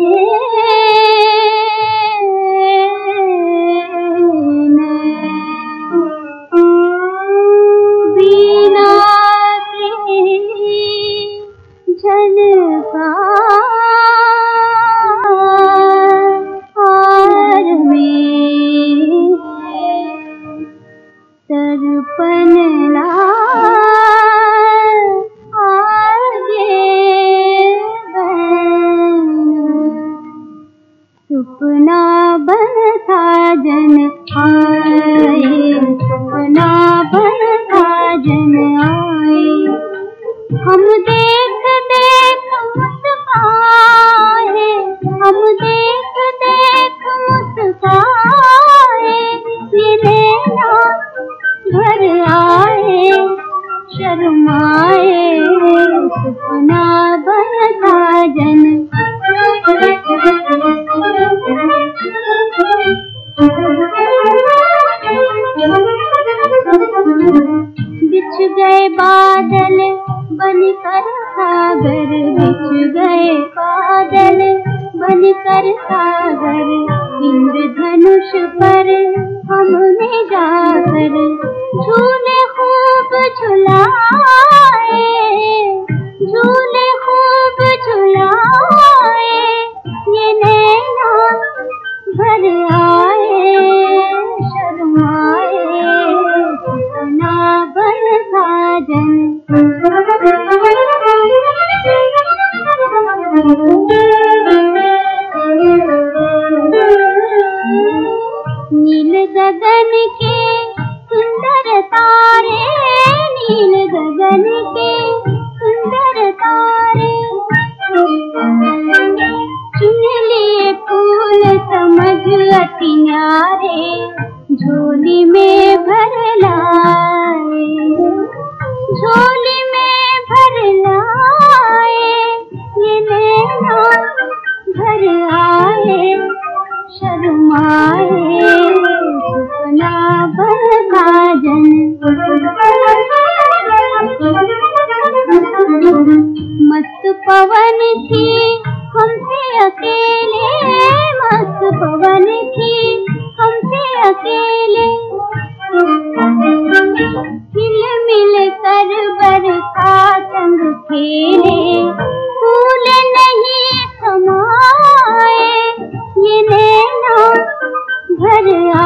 ऊ बीणा सपना बन साजन आए सपना बन साजन आए। हम देख देख मुस्काए, हम देख देख मुस्काए। ये घर आए शर्माए बादल बनकर सागर बिछ गए बादल। बनकर सागर इंद्रधनुष पर हमने जाकर झूले खूब झुलाए, झूले खूब झुलाए। ये नैना भर आए नील गगन के सुंदर तारे, नील गगन के सुंदर तारे। चुन लिए फूल समझ अति न्यारे झोली में भर लाए घर आए, शर्माए, सपना साजन मस्त पवन थी, हमसे अकेले, मस्त पवन थी, हमसे अकेले। हिल मिल कर बरखा संग खेले Yeah.